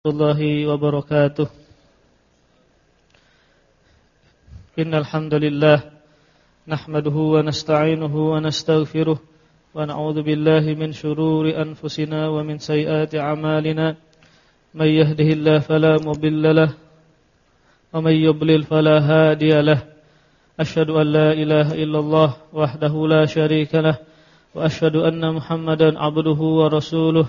warahmatullahi wabarakatuh. Innal hamdalillah nahmaduhu wa nasta'inuhu wa nastaghfiruh wa na'udzu billahi min shururi anfusina wa min sayyiati a'malina. May yahdihillahu fala mudilla lahu ashhadu an la ilaha illallah la sharika wa ashhadu anna muhammadan 'abduhu wa rasuluhu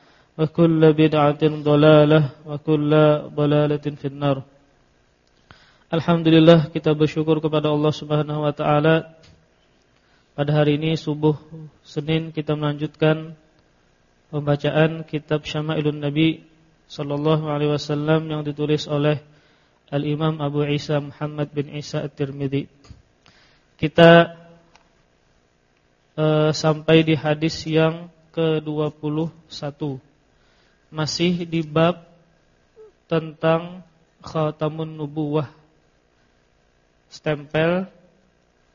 Kullu bid'atin dhalalah wa kullu dhalalatin finnar. Alhamdulillah kita bersyukur kepada Allah Subhanahu wa taala. Pada hari ini subuh Senin kita melanjutkan pembacaan kitab Syama'ilun Nabi sallallahu alaihi wasallam yang ditulis oleh Al-Imam Abu Isa Muhammad bin Isa At-Tirmidzi. Kita uh, sampai di hadis yang ke-21 masih di bab tentang khatamun nubuwah. Stempel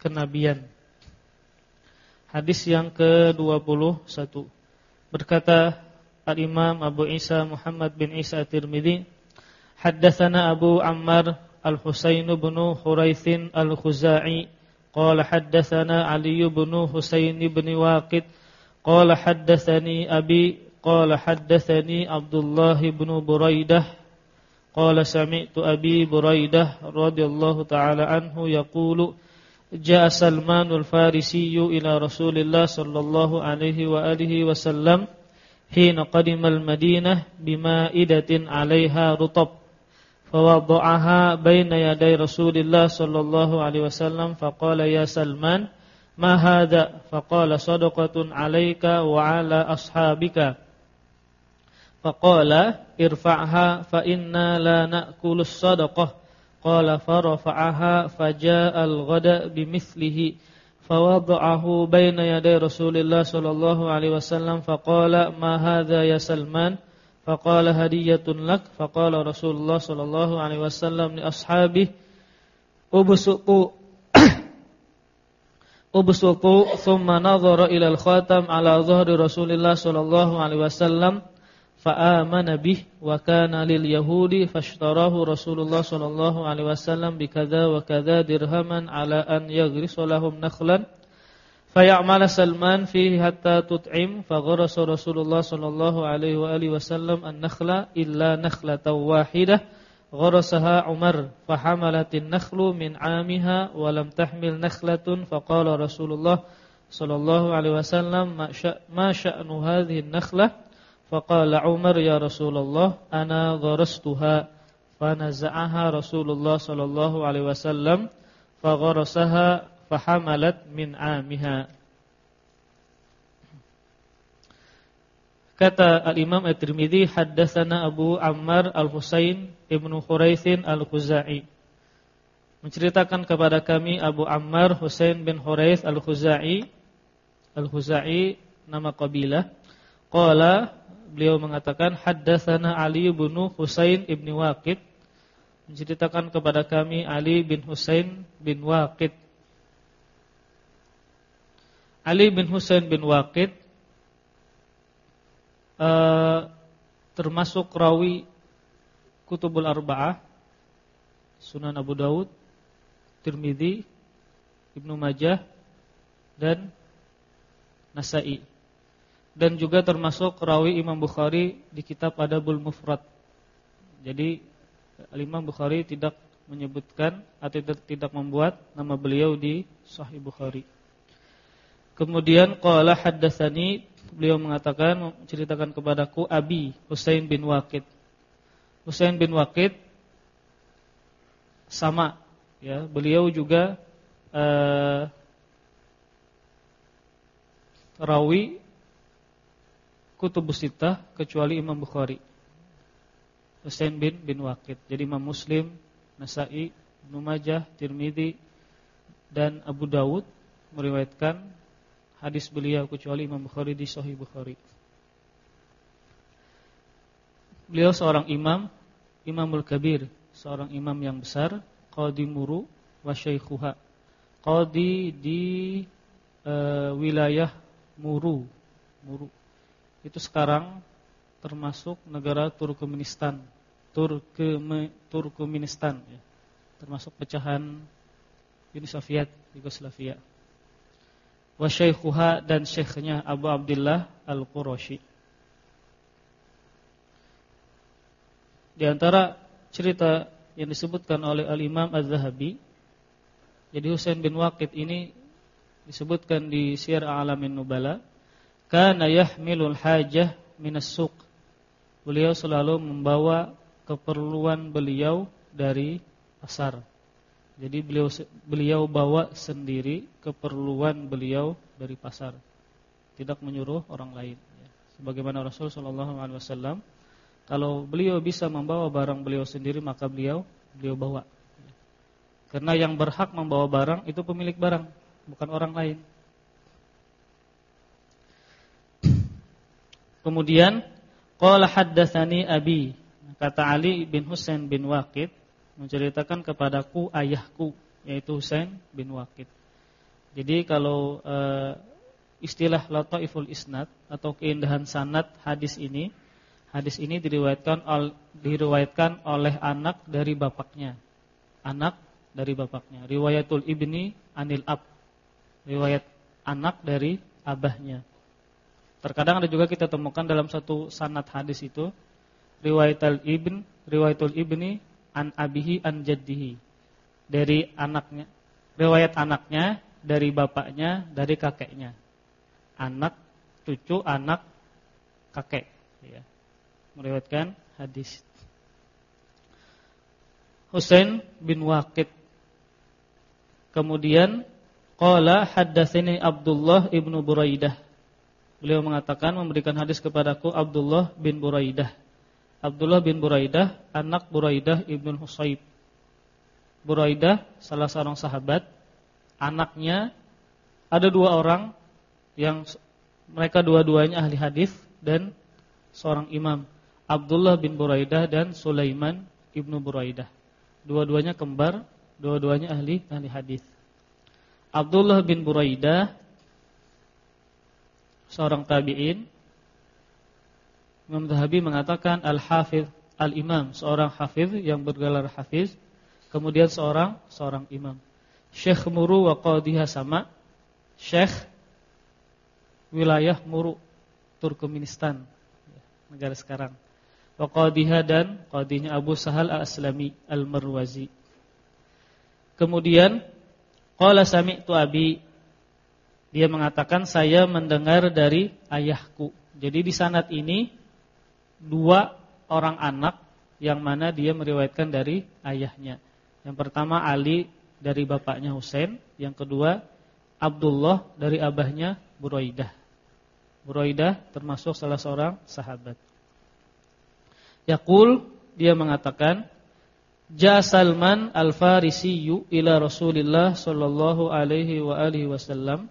kenabian. Hadis yang ke-21 berkata Al-Imam Abu Isa Muhammad bin Isa At-Tirmizi haddatsana Abu Ammar Al-Husain bin Huraitsin Al-Khuzai. Qala haddatsana Ali bin Husain bin Waqid. Qala haddatsani Abi قال حدثني عبد الله بن بريدة قال سمعت أبي بريدة رضي الله تعالى عنه يقول جاء سلمان الفارسي إلى رسول الله صلى الله عليه وآله وسلم حين قدم المدينة بمائدة عليها رطب فوضعها بين يدي رسول الله صلى الله عليه وسلم فقال يا سلمان ما هذا فقال صدقة عليك وعلى أصحابك Faqala irfa'ha fa inna la na'kulus sadaqah. Qala farafa'aha faja'al ghada bimithlihi. Fawada'ahu baina yaday Rasulillah sallallahu alaihi wasallam faqala ma hadha ya Salman? Faqala hadiyatun lak. Faqala Rasulullah sallallahu alaihi wasallam li ashabihi ubsuqu ubsuqu thumma nadhara ila al-khatam ala dhahri Rasulillah sallallahu alaihi wasallam fa'amana bih wa kana lil yahudi fashtarahu Rasulullah sallallahu alaihi wasallam bikadza wa kadza dirhaman ala an yaghrisa lahum nakhlan fayamala Salman fihi hatta tut'im fagharasa Rasulullah sallallahu alaihi wa alihi wasallam an-nakhla illa nakhlatan wahidah gharasaha Umar fahamalatin nakhlu min 'amiha wa lam tahmil nakhlatun faqala Rasulullah sallallahu alaihi wasallam ma sya'nu hadhihi an-nakhlah Faqala Umar ya Rasulullah ana gharastuha? Fanaza'aha Rasulullah sallallahu alaihi wasallam fagharasaha fahamalat min amiha. Kata Al-Imam At-Tirmidzi haddatsana Abu Ammar Al-Husain Ibnu Khuraitsin Al-Khuzai. Menceritakan kepada kami Abu Ammar Husain bin Huraits Al-Khuzai Al-Khuzai nama kabilah. Qala beliau mengatakan haddatsana Ali bin Husain ibni Waqid. Menceritakan kepada kami Ali bin Husain bin Waqid. Ali bin Husain bin Waqid uh, termasuk rawi Kutubul Arba'ah Sunan Abu Dawud Tirmidzi Ibnu Majah dan Nasai dan juga termasuk rawi Imam Bukhari di kitab Adabul Mufrad. Jadi Al-Imam Bukhari tidak menyebutkan atau tidak membuat nama beliau di Sahih Bukhari. Kemudian qala haddatsani beliau mengatakan menceritakan kepadaku Abi Husain bin Waqid. Husain bin Waqid sama ya, beliau juga uh, rawi kutubus sitah kecuali Imam Bukhari. Husain bin bin Waqid. Jadi Imam Muslim, Nasa'i, Ibnu Majah, Tirmizi dan Abu Dawud meriwayatkan hadis beliau kecuali Imam Bukhari di Sahih Bukhari. Beliau seorang imam, Imamul Kabir, seorang imam yang besar, qadi muru wa syaikhuha. Qadi di e, wilayah Muru. Muru. Itu sekarang termasuk negara Turkmenistan. Turkme, Turkmenistan ya. Termasuk pecahan Uni Soviet, Yugoslavia. Wa dan syekhnya Abu Abdullah Al-Qurashi. Di antara cerita yang disebutkan oleh Al-Imam Az-Zahabi jadi Husain bin Waqid ini disebutkan di Syiar Alamin Nubala kana yahmilul hajah minas suq beliau selalu membawa keperluan beliau dari pasar jadi beliau beliau bawa sendiri keperluan beliau dari pasar tidak menyuruh orang lain sebagaimana Rasul sallallahu alaihi kalau beliau bisa membawa barang beliau sendiri maka beliau beliau bawa. Karena yang berhak membawa barang itu pemilik barang, bukan orang lain. Kemudian qala haddatsani abi kata Ali bin Husain bin Waqid menceritakan kepadaku ayahku yaitu Husain bin Waqid. Jadi kalau e, istilah lataiful isnad atau keindahan sanad hadis ini Hadis ini diriwayatkan ol, diriwayatkan oleh anak dari bapaknya. Anak dari bapaknya. Riwayatul ibni anil ab. Riwayat anak dari abahnya. Terkadang ada juga kita temukan dalam satu sanad hadis itu riwayatul ibn, riwayatul ibni an abihi an jaddihi. Dari anaknya, riwayat anaknya dari bapaknya, dari kakeknya. Anak, cucu, anak, kakek, ya meriwayatkan hadis. Husain bin Waqid. Kemudian qala haddatsani Abdullah ibnu Buraidah. Beliau mengatakan memberikan hadis kepadaku Abdullah bin Buraidah. Abdullah bin Buraidah anak Buraidah ibnu Husayb. Buraidah salah seorang sahabat, anaknya ada dua orang yang mereka dua-duanya ahli hadis dan seorang imam. Abdullah bin Buraidah dan Sulaiman ibnu Buraidah. Dua-duanya kembar, dua-duanya ahli ahli hadis. Abdullah bin Buraidah seorang tabi'in Imam Zahabi mengatakan al-hafiz al-imam, seorang hafiz yang bergelar hafiz, kemudian seorang seorang imam. Syekh Muru wa qadhiha sama, Syekh wilayah Muru Turkmenistan negara sekarang wa qadiha dan qadinya Abu Sahal Al-Aslami Al-Marwazi. Kemudian qala sami'tu abi dia mengatakan saya mendengar dari ayahku. Jadi di sanad ini dua orang anak yang mana dia meriwayatkan dari ayahnya. Yang pertama Ali dari bapaknya Husain, yang kedua Abdullah dari abahnya Buraidah. Buraidah termasuk salah seorang sahabat. Yaqul dia mengatakan Ja Salman Al-Farisi ila Rasulillah sallallahu alaihi wa alihi wasallam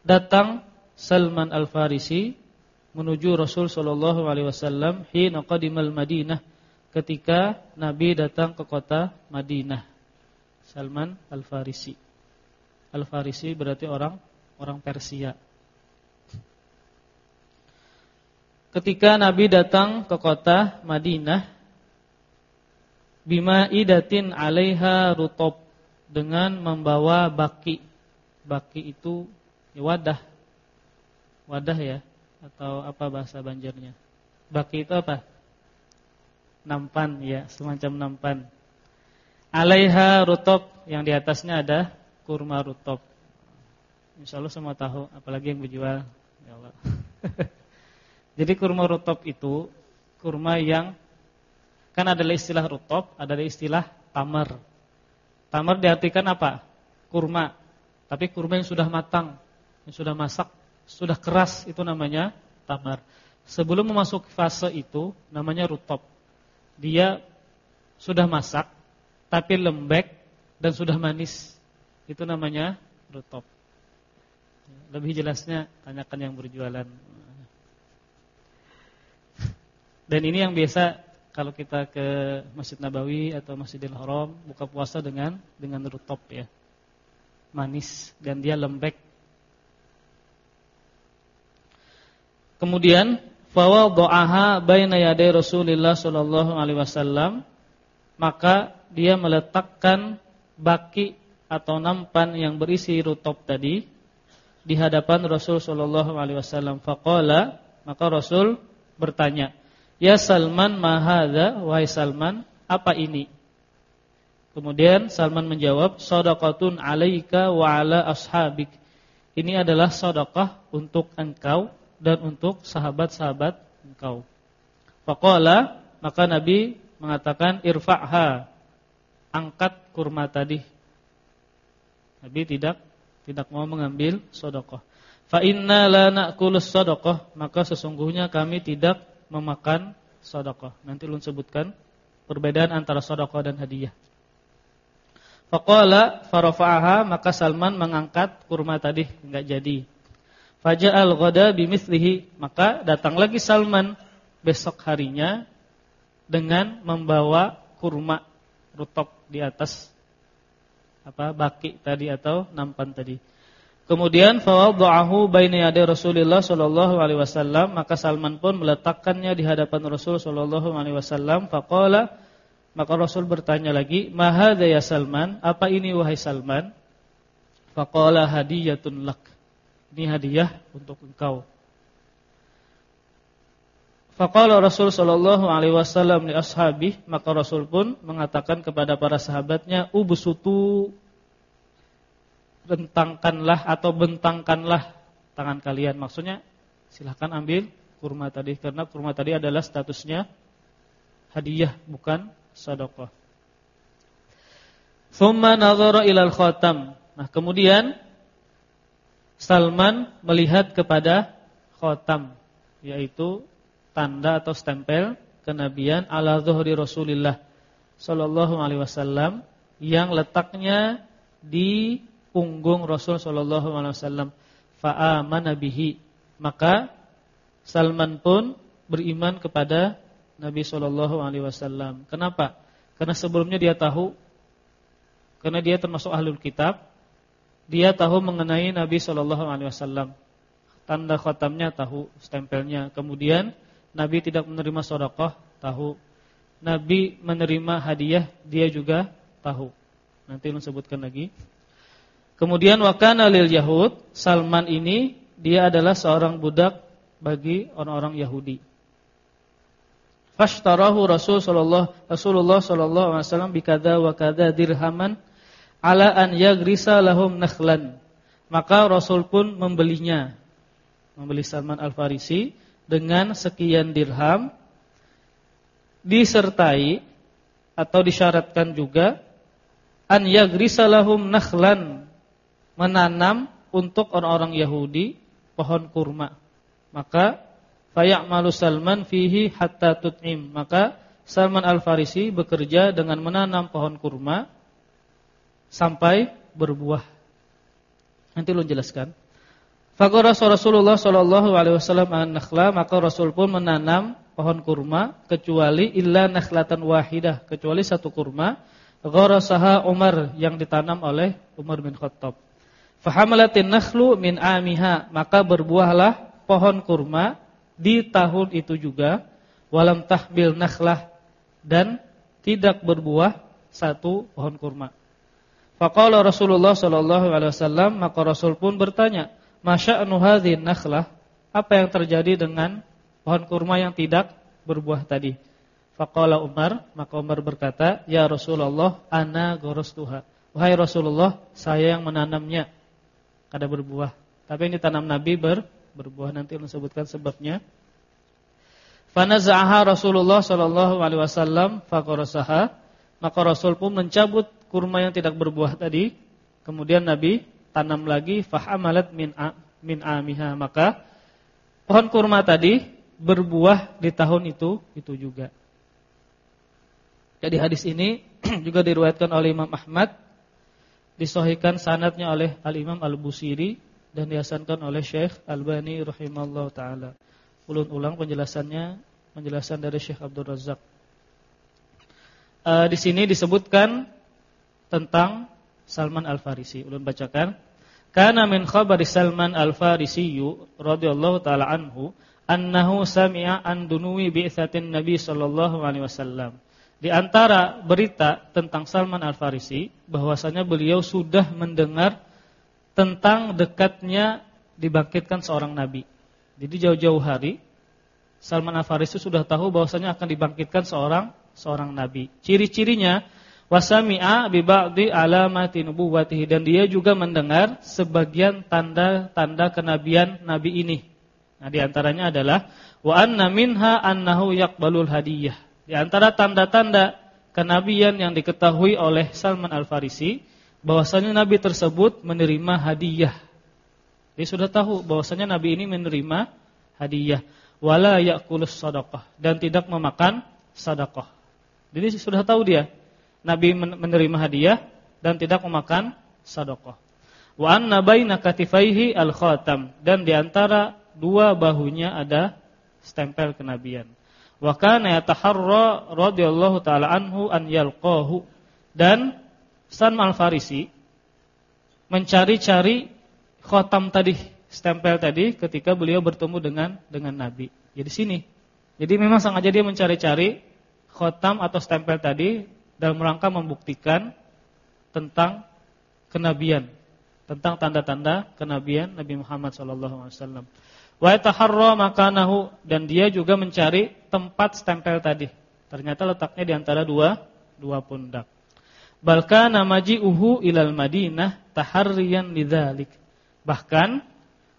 Datang Salman Al-Farisi menuju Rasul sallallahu alaihi wasallam hina qadimal Madinah ketika Nabi datang ke kota Madinah. Salman Al-Farisi. Al-Farisi berarti orang orang Persia. ketika Nabi datang ke kota Madinah bima idatin 'alaiha rutob dengan membawa baki. Baki itu ya wadah. Wadah ya atau apa bahasa Banjarnya? Baki itu apa? nampan ya, semacam nampan. Alaiha rutop yang di atasnya ada kurma rutop. Insya Allah semua tahu, apalagi yang berjual. Ya Allah. Jadi kurma rutop itu kurma yang kan adalah istilah rutop, adalah istilah tamar. Tamar diartikan apa? Kurma. Tapi kurma yang sudah matang, yang sudah masak, sudah keras itu namanya tamar. Sebelum memasuki fase itu namanya rutop. Dia sudah masak tapi lembek dan sudah manis. Itu namanya rutop. Lebih jelasnya tanyakan yang berjualan. Dan ini yang biasa kalau kita ke Masjid Nabawi atau Masjidil Haram buka puasa dengan dengan rutop ya. Manis dan dia lembek. Kemudian fawadhaha baina yaday Rasulillah sallallahu alaihi wasallam maka dia meletakkan baki atau nampan yang berisi rutop tadi di hadapan Rasul sallallahu alaihi wasallam. Faqala, maka Rasul bertanya, "Ya Salman, ma hadza?" Wahai Salman, apa ini? Kemudian Salman menjawab, "Shadaqatun 'alaika wa 'ala ashabik." Ini adalah sedekah untuk engkau dan untuk sahabat-sahabat engkau. Faqala, maka Nabi mengatakan, "Irfa'ha." Angkat kurma tadi. Nabi tidak tidak mau mengambil sedekah. Fa inna la na'kulus sedekah, maka sesungguhnya kami tidak memakan sedekah. Nanti ulun sebutkan perbedaan antara sedekah dan hadiah. Faqala farafa'aha maka Salman mengangkat kurma tadi enggak jadi. Faja'al ghada bimithlihi maka datang lagi Salman besok harinya dengan membawa kurma rutok di atas apa baki tadi atau nampan tadi. Kemudian fawadhahu baina yaday Rasulullah sallallahu alaihi wasallam, maka Salman pun meletakkannya di hadapan Rasul sallallahu alaihi wasallam, faqala maka Rasul bertanya lagi, "Ma hadza ya Salman? Apa ini wahai Salman?" Faqala hadiyatun lak. Ini hadiah untuk engkau. Faqala Rasul sallallahu alaihi wasallam li ashabi, maka Rasul pun mengatakan kepada para sahabatnya, "Ubsutu bentangkanlah atau bentangkanlah tangan kalian." Maksudnya silahkan ambil kurma tadi karena kurma tadi adalah statusnya hadiah bukan sedekah. Thumma nazara ilal khatam. Nah, kemudian Salman melihat kepada khatam yaitu tanda atau stempel kenabian ala zuhri Rasulillah sallallahu alaihi wasallam yang letaknya di punggung Rasul sallallahu alaihi wasallam fa amana bihi maka Salman pun beriman kepada Nabi sallallahu alaihi wasallam. Kenapa? Karena sebelumnya dia tahu karena dia termasuk ahlul kitab, dia tahu mengenai Nabi sallallahu alaihi wasallam. Tanda khatamnya tahu, stempelnya. Kemudian Nabi tidak menerima sedekah, tahu. Nabi menerima hadiah, dia juga tahu. Nanti lu sebutkan lagi. Kemudian wakana lil Yahud, Salman ini dia adalah seorang budak bagi orang-orang Yahudi. Fashtarahu Rasul sallallahu Rasulullah sallallahu alaihi wasallam bikadza wa kadza dirhaman ala an yagrisa lahum nakhlan. Maka Rasul pun membelinya. Membeli Salman Al-Farisi dengan sekian dirham disertai atau disyaratkan juga an yagrisalahum nakhlan menanam untuk orang-orang Yahudi pohon kurma. Maka fayamalu Salman fihi hatta tut'im. Maka Salman Al-Farisi bekerja dengan menanam pohon kurma sampai berbuah. Nanti lu jelaskan. Faqara Rasulullah sallallahu alaihi wasallam an-nakhla maka Rasul pun menanam pohon kurma kecuali illa nakhlatan wahidah kecuali satu kurma gharasaha Umar yang ditanam oleh Umar bin Khattab. Fahamalatin nakhlu min amiha maka berbuahlah pohon kurma di tahun itu juga walam tahbil nakhlah dan tidak berbuah satu pohon kurma. Faqala Rasulullah sallallahu alaihi wasallam maka Rasul pun bertanya masya'nu hadhin nakhlah? Apa yang terjadi dengan pohon kurma yang tidak berbuah tadi? Faqala Umar, maka Umar berkata, "Ya Rasulullah, ana gorostuha." Wahai Rasulullah, saya yang menanamnya. Kada berbuah. Tapi yang ditanam Nabi ber, berbuah nanti disebutkan sebabnya. Fanaza'aha Rasulullah sallallahu alaihi wasallam faqarasaha. Maka Rasul pun mencabut kurma yang tidak berbuah tadi. Kemudian Nabi tanam lagi fahamalat min a, min amiha. Maka pohon kurma tadi berbuah di tahun itu itu juga. Jadi hadis ini juga diriwayatkan oleh Imam Ahmad, disohikan sanatnya oleh Al-Imam Al-Busiri dan dihasankan oleh Syekh Al-Bani rahimahullah taala. Ulun ulang penjelasannya, penjelasan dari Syekh Abdul Razak. E, di sini disebutkan tentang Salman Al-Farisi. Ulun bacakan. Kana min khabari Salman Al-Farisi radhiyallahu taala anhu annahu sami'a an dunuwi bi'tsatin Nabi sallallahu alaihi wasallam di antara berita tentang Salman Al-Farisi bahwasanya beliau sudah mendengar tentang dekatnya dibangkitkan seorang nabi. Jadi jauh-jauh hari Salman Al-Farisi sudah tahu bahwasanya akan dibangkitkan seorang seorang nabi. Ciri-cirinya wasami'a bi ba'di alamati nubuwwatihi dan dia juga mendengar sebagian tanda-tanda kenabian nabi ini. Nah, di antaranya adalah wa anna minha annahu yaqbalul hadiyah di antara tanda-tanda kenabian yang diketahui oleh Salman Al-Farisi bahwasanya nabi tersebut menerima hadiah. Dia sudah tahu bahwasanya nabi ini menerima hadiah wala yakulus sadaqah dan tidak memakan sedekah. Jadi sudah tahu dia nabi menerima hadiah dan tidak memakan sedekah. Wa anna baina katifaihi al-khatam dan di antara dua bahunya ada stempel kenabian. Wa kana yataharra radhiyallahu taala anhu an yalqahu dan Salman Al-Farisi mencari-cari khotam tadi, stempel tadi ketika beliau bertemu dengan dengan Nabi. Jadi sini. Jadi memang sengaja dia mencari-cari khotam atau stempel tadi dalam rangka membuktikan tentang kenabian, tentang tanda-tanda kenabian Nabi Muhammad wasallam. Wa taharra makanahu dan dia juga mencari tempat stempel tadi. Ternyata letaknya di antara dua dua pundak. Balkana maji'uhu ilal Madinah taharriyan lidzalik. Bahkan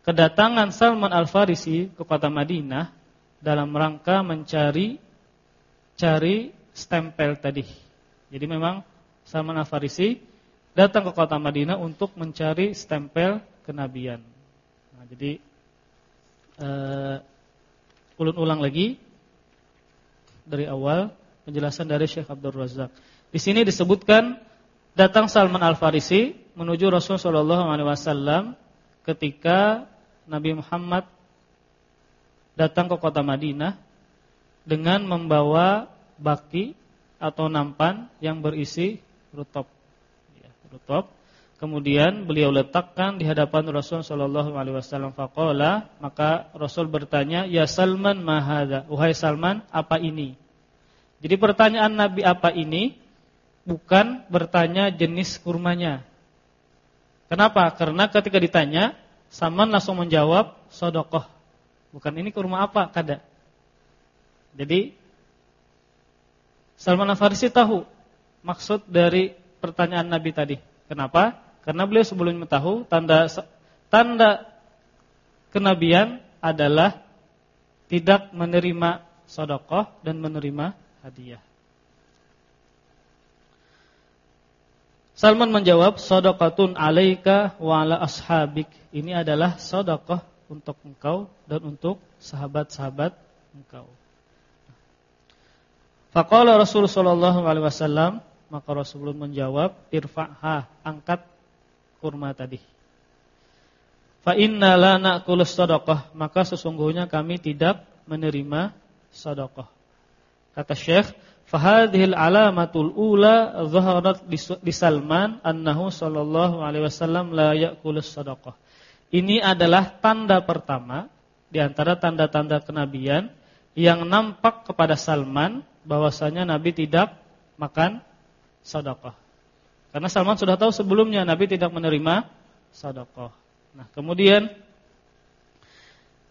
kedatangan Salman Al-Farisi ke kota Madinah dalam rangka mencari cari stempel tadi. Jadi memang Salman Al-Farisi datang ke kota Madinah untuk mencari stempel kenabian. Nah, jadi uh, ulun ulang lagi dari awal penjelasan dari Syekh Abdul Razak. Di sini disebutkan datang Salman Al Farisi menuju Rasul Shallallahu Alaihi Wasallam ketika Nabi Muhammad datang ke kota Madinah dengan membawa baki atau nampan yang berisi rutop. Ya, rutop Kemudian beliau letakkan di hadapan Rasul sallallahu alaihi wasallam faqala, maka Rasul bertanya, "Ya Salman, mahada?" Wahai Salman, apa ini? Jadi pertanyaan Nabi apa ini bukan bertanya jenis kurmanya. Kenapa? Karena ketika ditanya, Salman langsung menjawab, "Shadaqah." Bukan ini kurma apa? Kada. Jadi Salman Al-Farisi tahu maksud dari pertanyaan Nabi tadi. Kenapa? Karena beliau sebelumnya tahu tanda tanda kenabian adalah tidak menerima sodokoh dan menerima hadiah. Salman menjawab, sodokatun alaika wa ala ashabik. Ini adalah sodokoh untuk engkau dan untuk sahabat-sahabat engkau. Faqala Rasulullah sallallahu alaihi wasallam, maka Rasulullah menjawab, irfa'ha, angkat kurma tadi. Fa inna la na'kulu shadaqah, maka sesungguhnya kami tidak menerima sedekah. Kata Syekh, fa hadhil alamatul ula zaharat di Salman annahu sallallahu alaihi wasallam la ya'kulu shadaqah. Ini adalah tanda pertama di antara tanda-tanda kenabian yang nampak kepada Salman bahwasanya Nabi tidak makan sedekah. Karena Salman sudah tahu sebelumnya Nabi tidak menerima sedekah. Nah, kemudian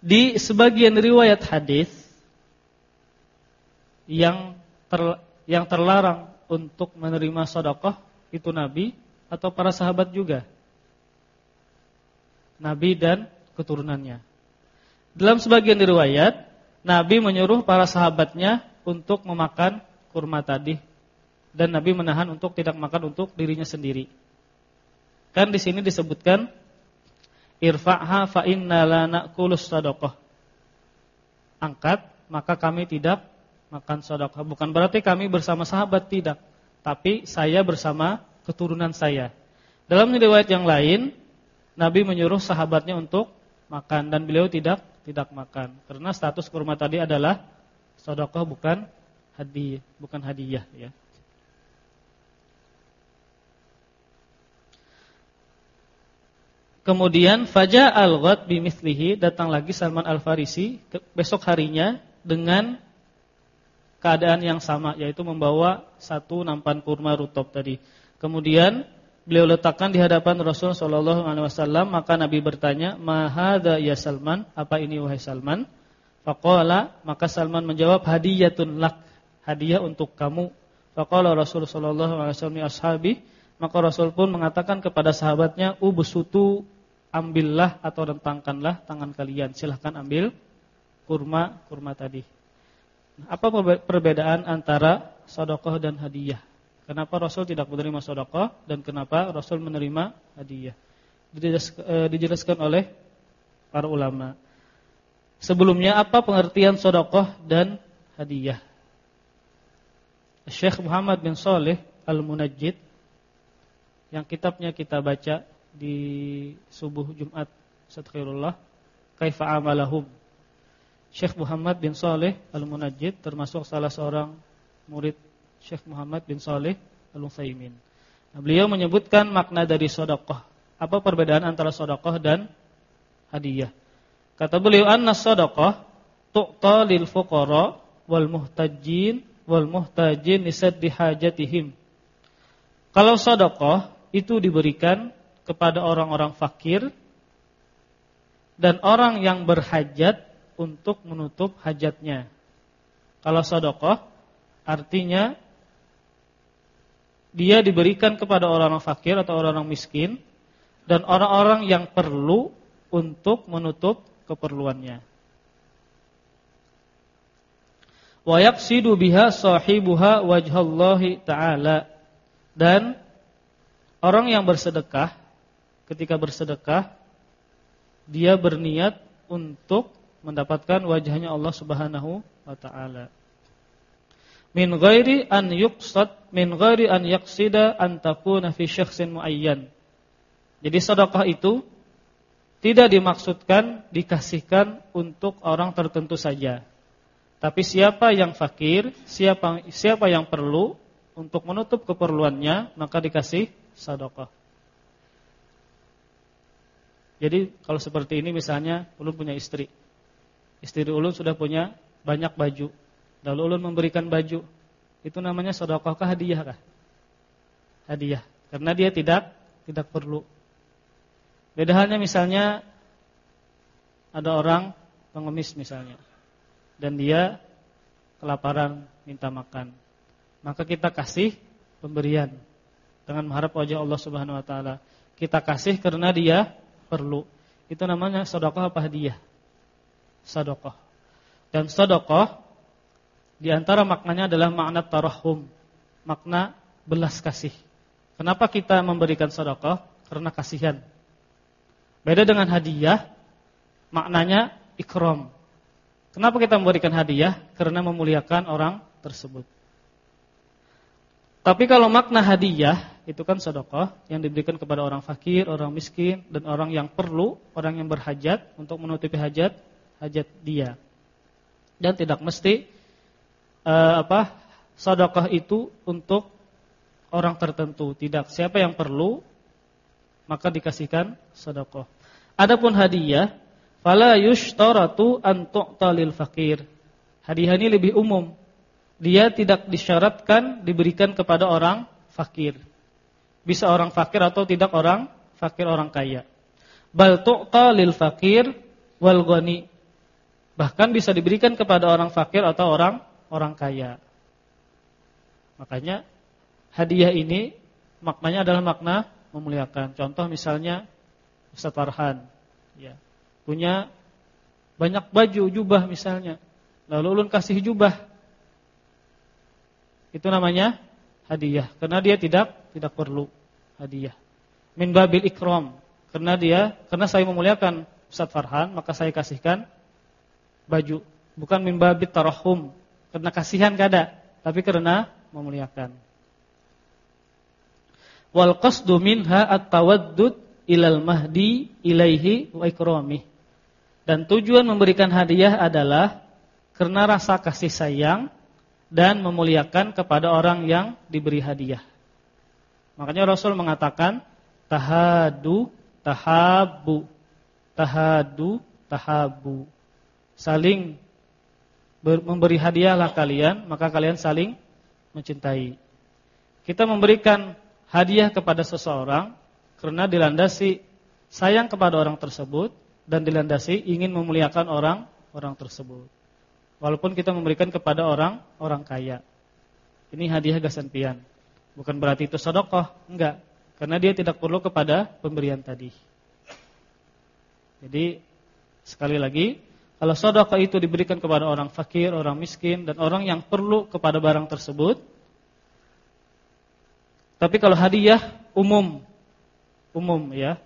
di sebagian riwayat hadis yang ter, yang terlarang untuk menerima sedekah itu Nabi atau para sahabat juga? Nabi dan keturunannya. Dalam sebagian riwayat, Nabi menyuruh para sahabatnya untuk memakan kurma tadi dan Nabi menahan untuk tidak makan untuk dirinya sendiri. Kan di sini disebutkan irfa'ha fa inna la na'kulus sadaqah. Angkat, maka kami tidak makan sedekah. Bukan berarti kami bersama sahabat tidak, tapi saya bersama keturunan saya. Dalam riwayat yang lain, Nabi menyuruh sahabatnya untuk makan dan beliau tidak tidak makan. Karena status kurma tadi adalah sedekah bukan hadiah, bukan hadiah ya. Kemudian Faja al-Ghad bimithlihi datang lagi Salman Al-Farisi besok harinya dengan keadaan yang sama yaitu membawa satu nampan kurma rutop tadi. Kemudian beliau letakkan di hadapan Rasul sallallahu alaihi wasallam maka Nabi bertanya, "Ma hadza ya Salman? Apa ini wahai Salman?" Faqala maka Salman menjawab, "Hadiyatun lak." Hadiah untuk kamu. Faqala Rasul sallallahu alaihi wasallam ashabi maka Rasul pun mengatakan kepada sahabatnya, "Ubusutu, ambillah atau rentangkanlah tangan kalian. Silahkan ambil kurma kurma tadi." Apa perbedaan antara sodokoh dan hadiah? Kenapa Rasul tidak menerima sodokoh dan kenapa Rasul menerima hadiah? Eh, dijelaskan oleh para ulama. Sebelumnya apa pengertian sodokoh dan hadiah? Syekh Muhammad bin Saleh Al-Munajjid yang kitabnya kita baca di subuh Jumat Sadqirullah Kaifa amalahum Syekh Muhammad bin Saleh Al-Munajjid termasuk salah seorang murid Syekh Muhammad bin Saleh Al-Utsaimin. Nah, beliau menyebutkan makna dari sedekah. Apa perbedaan antara sedekah dan hadiah? Kata beliau anna sedekah tu'ta lil fuqara wal muhtajin wal muhtajin lisaddi hajatihim. Kalau sedekah itu diberikan kepada orang-orang fakir dan orang yang berhajat untuk menutup hajatnya. Kalau sedekah artinya dia diberikan kepada orang-orang fakir atau orang-orang miskin dan orang-orang yang perlu untuk menutup keperluannya. Wa yaqsidu biha sahibuha wajhallahi ta'ala dan Orang yang bersedekah ketika bersedekah dia berniat untuk mendapatkan wajahnya Allah Subhanahu wa taala. Min ghairi an yuqsad min ghairi an yaqsida an takuna fi syakhsin muayyan. Jadi sedekah itu tidak dimaksudkan dikasihkan untuk orang tertentu saja. Tapi siapa yang fakir, siapa siapa yang perlu untuk menutup keperluannya, maka dikasih sedekah. Jadi kalau seperti ini misalnya ulun punya istri. Istri ulun sudah punya banyak baju. Lalu ulun memberikan baju. Itu namanya sedekah kah hadiah kah? Hadiah. Karena dia tidak tidak perlu. Beda halnya misalnya ada orang pengemis misalnya. Dan dia kelaparan minta makan. Maka kita kasih pemberian dengan mengharap wajah Allah Subhanahu wa taala. Kita kasih karena dia perlu. Itu namanya sedekah apa hadiah? Sedekah. Dan sedekah di antara maknanya adalah makna tarahum, makna belas kasih. Kenapa kita memberikan sedekah? Karena kasihan. Beda dengan hadiah, maknanya ikram. Kenapa kita memberikan hadiah? Karena memuliakan orang tersebut. Tapi kalau makna hadiah itu kan sedekah yang diberikan kepada orang fakir, orang miskin dan orang yang perlu, orang yang berhajat untuk menutupi hajat hajat dia. Dan tidak mesti uh, apa? sedekah itu untuk orang tertentu, tidak. Siapa yang perlu maka dikasihkan sedekah. Adapun hadiah, fala yushtaratu an tu'ta lil fakir. Hadiah ini lebih umum dia tidak disyaratkan diberikan kepada orang fakir. Bisa orang fakir atau tidak orang fakir orang kaya. Bal tu'ta lil fakir wal ghani. Bahkan bisa diberikan kepada orang fakir atau orang orang kaya. Makanya hadiah ini maknanya adalah makna memuliakan. Contoh misalnya Ustaz Farhan ya, punya banyak baju, jubah misalnya. Lalu ulun kasih jubah. Itu namanya hadiah karena dia tidak tidak perlu hadiah. Min babil ikram karena dia karena saya memuliakan Ustaz Farhan maka saya kasihkan baju bukan min babit tarahum karena kasihan kada tapi karena memuliakan. Wal qasdu minha at-tawaddud ilal mahdi ilaihi wa ikramih. Dan tujuan memberikan hadiah adalah karena rasa kasih sayang dan memuliakan kepada orang yang diberi hadiah. Makanya Rasul mengatakan tahadu tahabu tahadu tahabu. Saling memberi hadiahlah kalian, maka kalian saling mencintai. Kita memberikan hadiah kepada seseorang karena dilandasi sayang kepada orang tersebut dan dilandasi ingin memuliakan orang orang tersebut. Walaupun kita memberikan kepada orang orang kaya. Ini hadiah gasan pian. Bukan berarti itu sedekah, enggak. Karena dia tidak perlu kepada pemberian tadi. Jadi sekali lagi, kalau sedekah itu diberikan kepada orang fakir, orang miskin dan orang yang perlu kepada barang tersebut. Tapi kalau hadiah umum umum ya,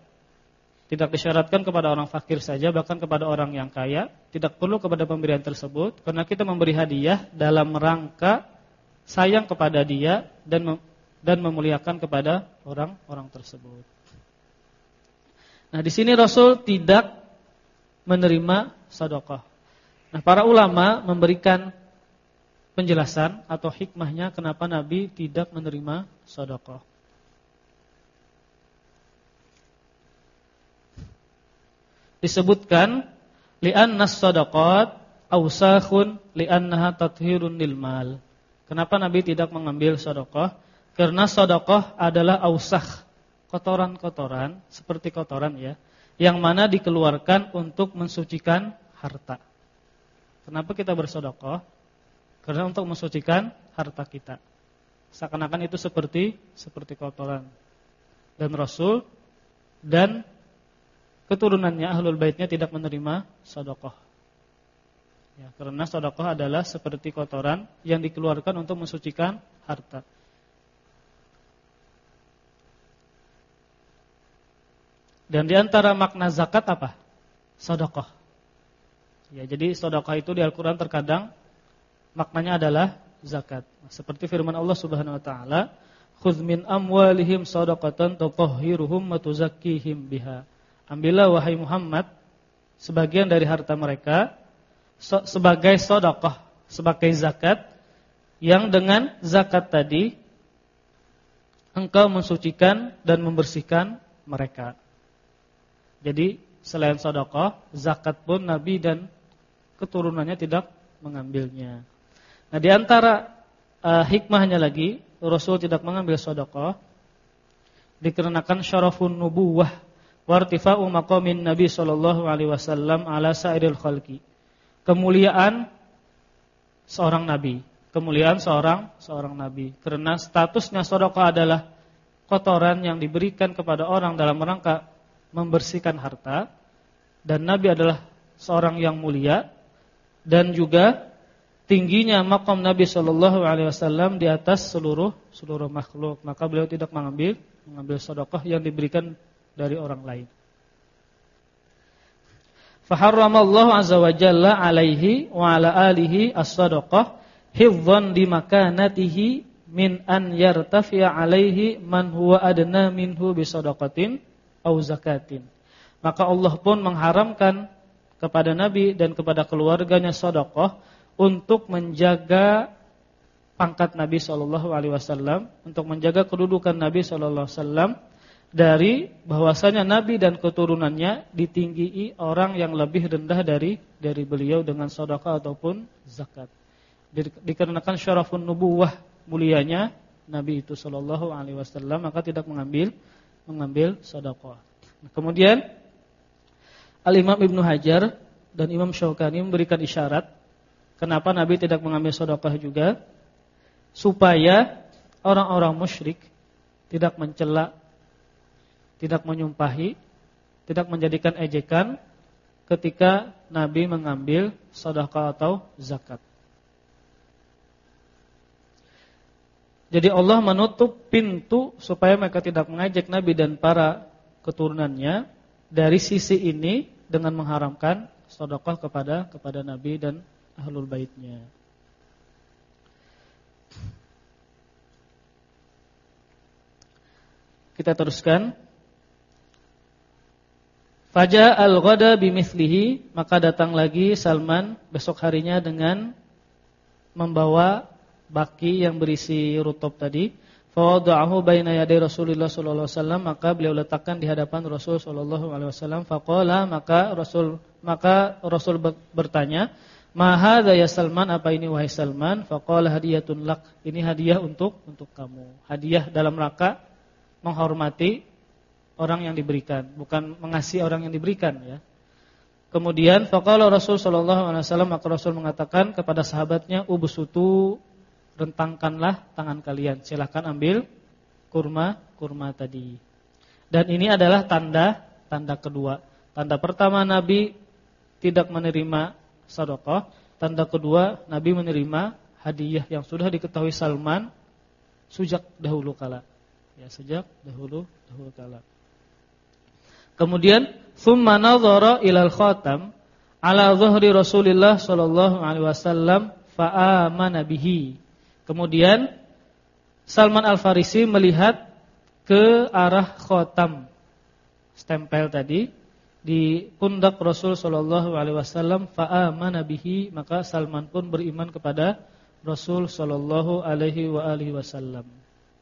tidak disyaratkan kepada orang fakir saja, bahkan kepada orang yang kaya, tidak perlu kepada pemberian tersebut karena kita memberi hadiah dalam rangka sayang kepada dia dan dan memuliakan kepada orang-orang tersebut. Nah, di sini Rasul tidak menerima sedekah. Nah, para ulama memberikan penjelasan atau hikmahnya kenapa Nabi tidak menerima sedekah. disebutkan li'annas sadaqat awsakhun li'annaha tathhirun lil mal. Kenapa Nabi tidak mengambil sedekah? Karena sedekah adalah ausakh, kotoran-kotoran seperti kotoran ya, yang mana dikeluarkan untuk mensucikan harta. Kenapa kita bersedekah? Karena untuk mensucikan harta kita. Seakan-akan itu seperti seperti kotoran. Dan Rasul dan keturunannya ahlul baitnya tidak menerima sedekah. Ya, karena sedekah adalah seperti kotoran yang dikeluarkan untuk mensucikan harta. Dan di antara makna zakat apa? Sedekah. Ya, jadi sedekah itu di Al-Qur'an terkadang maknanya adalah zakat. Seperti firman Allah Subhanahu wa taala, "Khudz min amwalihim shadaqatan tutahhiruhum wa tuzakkihim biha." Ambillah wahai Muhammad sebagian dari harta mereka so, sebagai sedekah, sebagai zakat yang dengan zakat tadi engkau mensucikan dan membersihkan mereka. Jadi selain sedekah, zakat pun Nabi dan keturunannya tidak mengambilnya. Nah, di antara uh, hikmahnya lagi, Rasul tidak mengambil sedekah dikarenakan syarafun nubuwah wartifa'u maqamin Nabi sallallahu alaihi wasallam ala sa'iril khalqi. Kemuliaan seorang nabi, kemuliaan seorang seorang nabi. Karena statusnya sedekah adalah kotoran yang diberikan kepada orang dalam rangka membersihkan harta dan nabi adalah seorang yang mulia dan juga tingginya makam Nabi sallallahu alaihi wasallam di atas seluruh seluruh makhluk. Maka beliau tidak mengambil mengambil sedekah yang diberikan dari orang lain. Faharramallahu azza wa jalla alaihi wa ala alihi as-sadaqah hifdhan di makanatihi min an yartafi'a alaihi man huwa adna minhu bi sadaqatin au zakatin. Maka Allah pun mengharamkan kepada Nabi dan kepada keluarganya sedekah untuk menjaga pangkat Nabi sallallahu alaihi wasallam, untuk menjaga kedudukan Nabi sallallahu alaihi wasallam dari bahwasanya nabi dan keturunannya ditinggi orang yang lebih rendah dari dari beliau dengan sedekah ataupun zakat. Di, dikarenakan syarafun nubuwah mulianya nabi itu sallallahu alaihi wasallam maka tidak mengambil mengambil sedekah. Nah, kemudian Al Imam Ibnu Hajar dan Imam Syaukani memberikan isyarat kenapa nabi tidak mengambil sedekah juga supaya orang-orang musyrik tidak mencela, tidak menyumpahi, tidak menjadikan ejekan ketika Nabi mengambil sedekah atau zakat. Jadi Allah menutup pintu supaya mereka tidak mengajak Nabi dan para keturunannya dari sisi ini dengan mengharamkan sedekah kepada kepada Nabi dan ahlul baitnya. Kita teruskan. Faja al-ghada bimithlihi, maka datang lagi Salman besok harinya dengan membawa baki yang berisi rutop tadi. Fawada'ahu baina yaday Rasulullah sallallahu alaihi wasallam, maka beliau letakkan di hadapan Rasul sallallahu alaihi wasallam. Faqala, maka Rasul maka Rasul bertanya, "Ma hadza ya Salman? Apa ini wahai Salman?" Faqala hadiyatun lak. Ini hadiah untuk untuk kamu. Hadiah dalam rangka menghormati orang yang diberikan, bukan mengasihi orang yang diberikan ya. Kemudian faqala Rasul sallallahu alaihi wasallam maka Rasul mengatakan kepada sahabatnya ubusutu rentangkanlah tangan kalian. Silakan ambil kurma kurma tadi. Dan ini adalah tanda tanda kedua. Tanda pertama Nabi tidak menerima sedekah, tanda kedua Nabi menerima hadiah yang sudah diketahui Salman sejak dahulu kala ya sejak dahulu dahulu kala. Kemudian thumma nadhara ilal khatam ala dhuhri Rasulillah sallallahu alaihi wasallam fa amana bihi. Kemudian Salman Al-Farisi melihat ke arah khatam stempel tadi di pundak Rasul sallallahu alaihi wasallam fa amana bihi maka Salman pun beriman kepada Rasul sallallahu alaihi wasallam.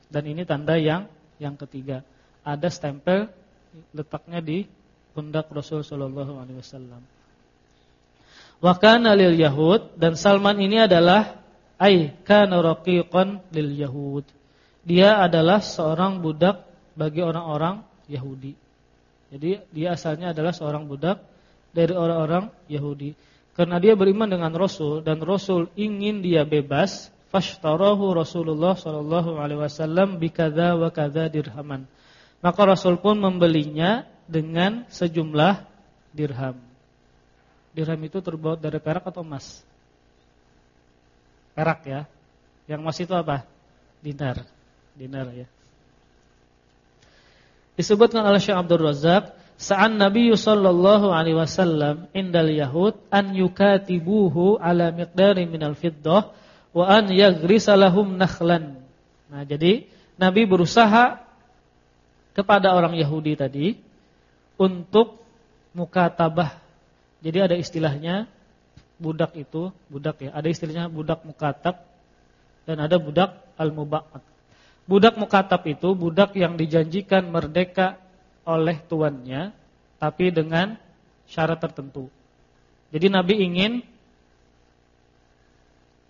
Dan ini tanda yang yang ketiga. Ada stempel letaknya di pundak Rasul sallallahu alaihi wasallam. Wa kana lil yahud dan Salman ini adalah ai kana raqiqan lil yahud. Dia adalah seorang budak bagi orang-orang Yahudi. Jadi dia asalnya adalah seorang budak dari orang-orang Yahudi. Karena dia beriman dengan Rasul dan Rasul ingin dia bebas, fashtarahu Rasulullah sallallahu alaihi wasallam bikadza wa kadza dirhaman. Maka Rasul pun membelinya dengan sejumlah dirham. Dirham itu terbuat dari perak atau emas? Perak ya. Yang emas itu apa? Dinar. Dinar ya. Disebutkan oleh Syekh Abdul Razak, sa'an Nabi sallallahu alaihi wasallam indal yahud an yukatibuhu ala miqdarin minal fiddah wa an yagrisalahum nakhlan. Nah, jadi Nabi berusaha kepada orang Yahudi tadi untuk mukatabah. Jadi ada istilahnya budak itu, budak ya. Ada istilahnya budak mukatab dan ada budak al-muba'at. Budak mukatab itu budak yang dijanjikan merdeka oleh tuannya tapi dengan syarat tertentu. Jadi Nabi ingin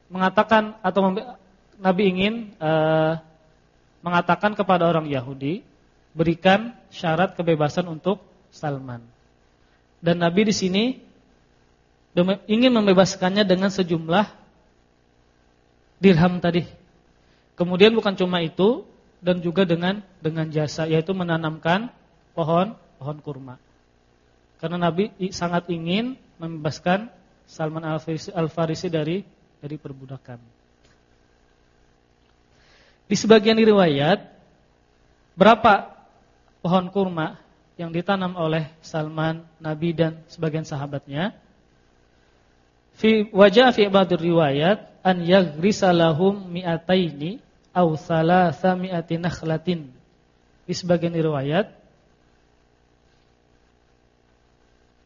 mengatakan atau Nabi ingin uh, mengatakan kepada orang Yahudi berikan syarat kebebasan untuk Salman. Dan Nabi di sini ingin membebaskannya dengan sejumlah dirham tadi. Kemudian bukan cuma itu dan juga dengan dengan jasa yaitu menanamkan pohon pohon kurma. Karena Nabi sangat ingin membebaskan Salman Al-Farisi dari dari perbudakan. Di sebagian riwayat berapa pohon kurma yang ditanam oleh Salman, Nabi dan sebagian sahabatnya? Wajah fi ba'd riwayat an yaghrisa lahum mi'ataini thalatha mi'ati nakhlatin. Di sebagian riwayat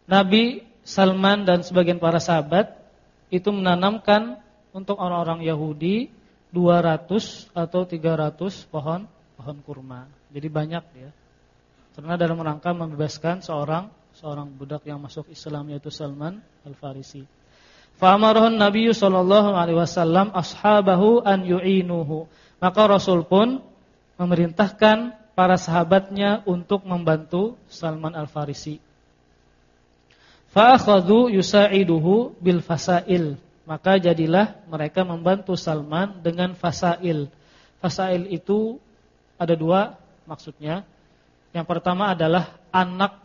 Nabi Salman dan sebagian para sahabat itu menanamkan untuk orang-orang Yahudi 200 atau 300 pohon pohon kurma. Jadi banyak ya. Karena dalam rangka membebaskan seorang seorang budak yang masuk Islam yaitu Salman Al-Farisi. Fa'amarahun Nabi sallallahu alaihi wasallam ashabahu an yu'inuhu. Maka Rasul pun memerintahkan para sahabatnya untuk membantu Salman Al-Farisi. Fa'akhadhu yusa'iduhu bil fasail. Maka jadilah mereka membantu Salman dengan fasail. fasail itu ada dua maksudnya. Yang pertama adalah anak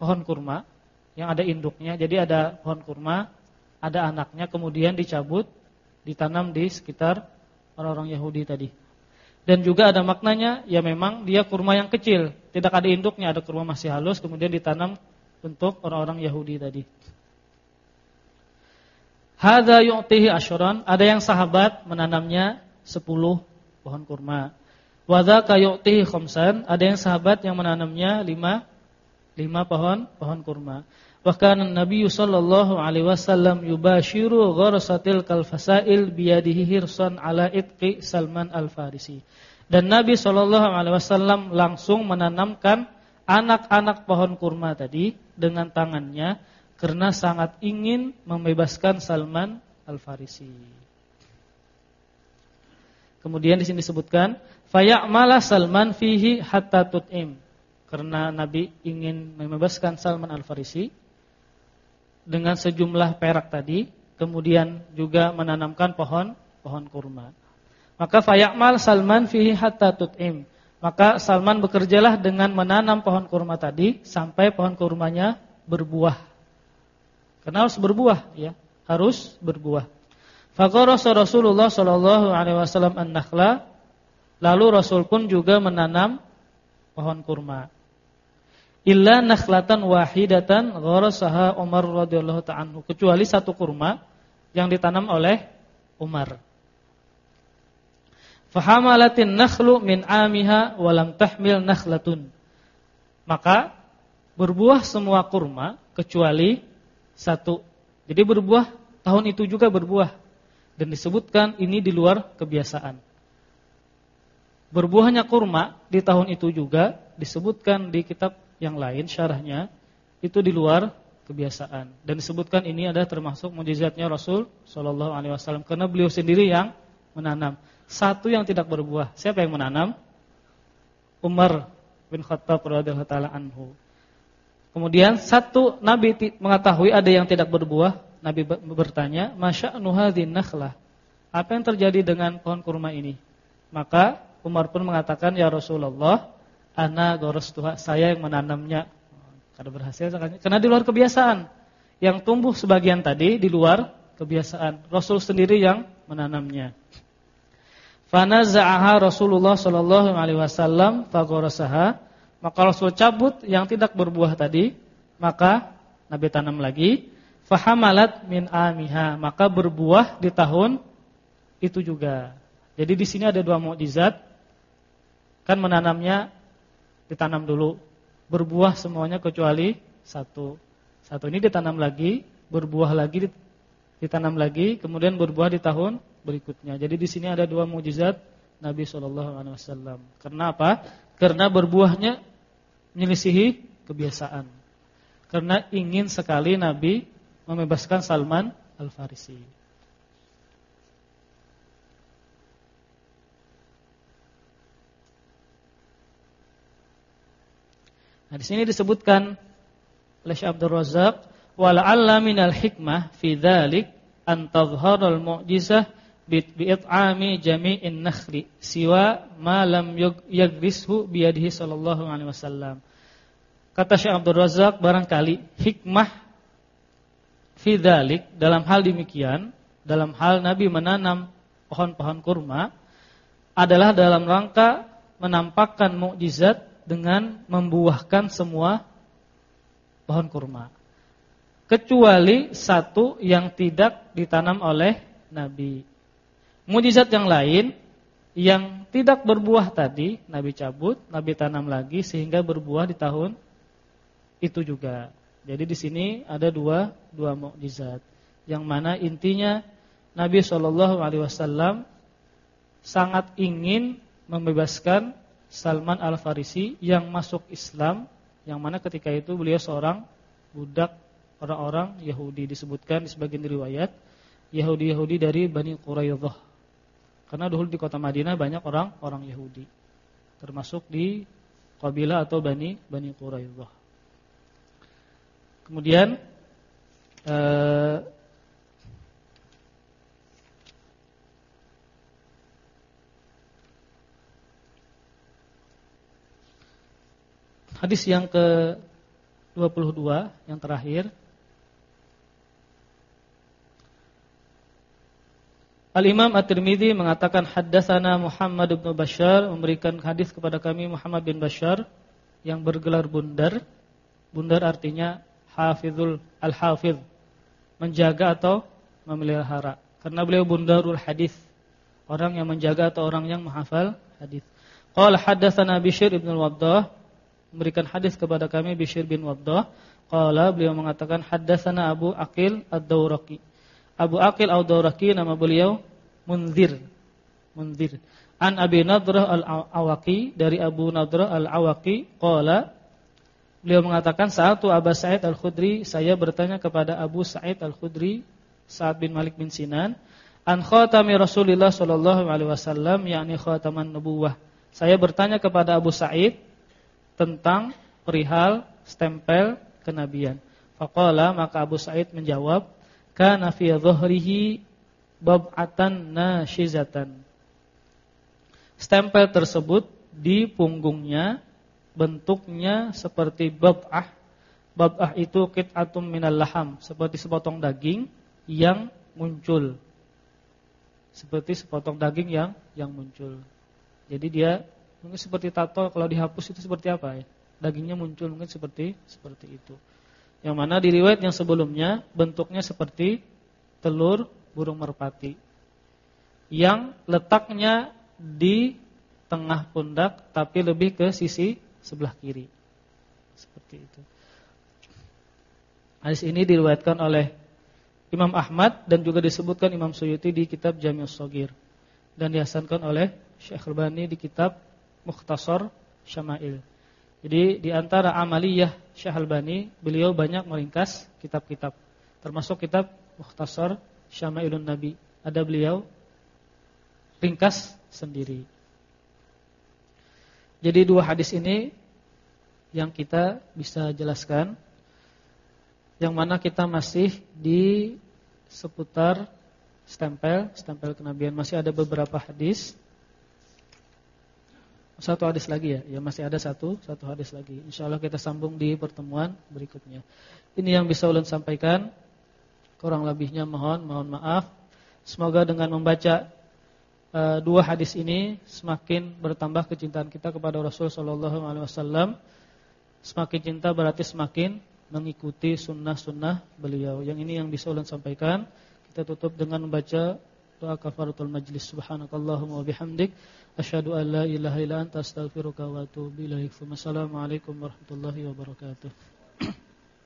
pohon kurma yang ada induknya. Jadi ada pohon kurma, ada anaknya kemudian dicabut, ditanam di sekitar orang-orang Yahudi tadi. Dan juga ada maknanya ya memang dia kurma yang kecil, tidak ada induknya, ada kurma masih halus kemudian ditanam untuk orang-orang Yahudi tadi. Hadza yu'tihi asyran, ada yang sahabat menanamnya 10 pohon kurma. Wa dzaka yu'tihi khamsan, ada yang sahabat yang menanamnya 5 5 pohon pohon kurma. Bahkan Nabi sallallahu alaihi wasallam yubashiru gharasatil kalfasail biyadihi hirsan ala itqi Salman al-Farisi. Dan Nabi sallallahu alaihi wasallam langsung menanamkan anak-anak pohon kurma tadi dengan tangannya karena sangat ingin membebaskan Salman Al-Farisi. Kemudian di sini disebutkan fayamala Salman fihi hatta tut'im. Karena Nabi ingin membebaskan Salman Al-Farisi dengan sejumlah perak tadi, kemudian juga menanamkan pohon pohon kurma. Maka fayamal Salman fihi hatta tut'im. Maka Salman bekerjalah dengan menanam pohon kurma tadi sampai pohon kurmanya berbuah. Karena harus berbuah ya, harus berbuah. Faqarasa Rasulullah sallallahu alaihi wasallam an-nakhla, lalu Rasul pun juga menanam pohon kurma. Illa nakhlatan wahidatan gharasaha Umar radhiyallahu ta'ala kecuali satu kurma yang ditanam oleh Umar. Fahamalatin nakhlu min amiha walam tahmil nakhlatun. Maka berbuah semua kurma kecuali satu. Jadi berbuah tahun itu juga berbuah dan disebutkan ini di luar kebiasaan. Berbuahnya kurma di tahun itu juga disebutkan di kitab yang lain syarahnya itu di luar kebiasaan dan disebutkan ini ada termasuk mujizatnya Rasul Shallallahu Alaihi Wasallam karena beliau sendiri yang menanam. Satu yang tidak berbuah, siapa yang menanam? Umar bin Khattab radhiyallahu taala anhu. Kemudian satu Nabi mengetahui ada yang tidak berbuah, Nabi bertanya, "Masya hadhin nakhlah?" Apa yang terjadi dengan pohon kurma ini? Maka Umar pun mengatakan, "Ya Rasulullah, ana gorostuha, saya yang menanamnya." Karena berhasil karena di luar kebiasaan. Yang tumbuh sebagian tadi di luar kebiasaan. Rasul sendiri yang menanamnya. Fanaza'aha Rasulullah sallallahu alaihi wasallam fagharasaha maka Rasul cabut yang tidak berbuah tadi, maka Nabi tanam lagi. Fahamalat min amiha, maka berbuah di tahun itu juga. Jadi di sini ada dua mukjizat. Kan menanamnya ditanam dulu, berbuah semuanya kecuali satu. Satu ini ditanam lagi, berbuah lagi ditanam lagi, kemudian berbuah di tahun berikutnya. Jadi di sini ada dua mukjizat Nabi Shallallahu alaihi wasallam. Karena apa? Karena berbuahnya menyelisihi kebiasaan. Karena ingin sekali Nabi membebaskan Salman Al-Farisi. Nah, di sini disebutkan oleh Syekh Abdul Razak, "Wala'alla minal hikmah fi dzalik an tadhharul mu'jizah bi'it'ami jami'in nakhli siwa ma lam yagrishu biyadihi sallallahu alaihi wasallam. Kata Syekh Abdul Razak barangkali hikmah fi dzalik dalam hal demikian, dalam hal Nabi menanam pohon-pohon kurma adalah dalam rangka menampakkan mukjizat dengan membuahkan semua pohon kurma. Kecuali satu yang tidak ditanam oleh Nabi Mujizat yang lain yang tidak berbuah tadi Nabi cabut, Nabi tanam lagi sehingga berbuah di tahun itu juga. Jadi di sini ada dua dua mukjizat yang mana intinya Nabi wasallam sangat ingin membebaskan Salman Al-Farisi yang masuk Islam yang mana ketika itu beliau seorang budak orang-orang Yahudi disebutkan di sebagian riwayat Yahudi-Yahudi dari Bani Quraidah karena dulu di kota Madinah banyak orang orang Yahudi. Termasuk di kabilah atau Bani Bani Quraidah. Kemudian eh, Hadis yang ke 22 yang terakhir Al-Imam At-Tirmidzi mengatakan haddatsana Muhammad bin Bashar memberikan hadis kepada kami Muhammad bin Bashar yang bergelar Bundar. Bundar artinya hafizul al-hafiz, menjaga atau memelihara. Karena beliau bundarul hadis, orang yang menjaga atau orang yang menghafal hadis. Qala haddatsana Bishr ibn al-Waddah memberikan hadis kepada kami Bishr bin Waddah. Qala beliau mengatakan haddatsana Abu Aqil ad-Dawraqi. Abu Aqil Ad-Dawraqi nama beliau Munzir. Munzir. An Abi Nadrah Al-Awaqi dari Abu Nadrah Al-Awaqi qala beliau mengatakan saat itu Abu Sa'id Al-Khudri saya bertanya kepada Abu Sa'id Al-Khudri Sa'ad bin Malik bin Sinan an khatami Rasulullah sallallahu alaihi wasallam yakni khataman nubuwah. Saya bertanya kepada Abu Sa'id tentang perihal stempel kenabian. Faqala maka Abu Sa'id menjawab kana fi dhahrihi bab'atan nasyizatan. Stempel tersebut di punggungnya bentuknya seperti bab'ah. Bab'ah itu qit'atum minal laham, seperti sepotong daging yang muncul. Seperti sepotong daging yang yang muncul. Jadi dia mungkin seperti tato kalau dihapus itu seperti apa ya? Dagingnya muncul mungkin seperti seperti itu. Yang mana di riwayat yang sebelumnya bentuknya seperti telur burung merpati. Yang letaknya di tengah pundak tapi lebih ke sisi sebelah kiri. Seperti itu. Hadis ini diriwayatkan oleh Imam Ahmad dan juga disebutkan Imam Suyuti di kitab Jami'us Shagir dan dihasankan oleh Syekh Albani di kitab Mukhtasar Syama'il. Jadi di antara amaliyah Syekh Albani, beliau banyak meringkas kitab-kitab. Termasuk kitab Mukhtasar Syama'ilun Nabi. Ada beliau ringkas sendiri. Jadi dua hadis ini yang kita bisa jelaskan yang mana kita masih di seputar stempel, stempel kenabian. Masih ada beberapa hadis satu hadis lagi ya, ya masih ada satu satu hadis lagi. Insya Allah kita sambung di pertemuan berikutnya. Ini yang bisa ulun sampaikan. Kurang lebihnya mohon mohon maaf. Semoga dengan membaca uh, dua hadis ini semakin bertambah kecintaan kita kepada Rasul Shallallahu Alaihi Wasallam. Semakin cinta berarti semakin mengikuti sunnah-sunnah beliau. Yang ini yang bisa ulun sampaikan. Kita tutup dengan membaca doa kafaratul majlis. Subhanakallahumma wa bihamdik Asyhadu an la ilaha illa anta astaghfiruka wa atubu ilaik. Wassalamualaikum warahmatullahi wabarakatuh.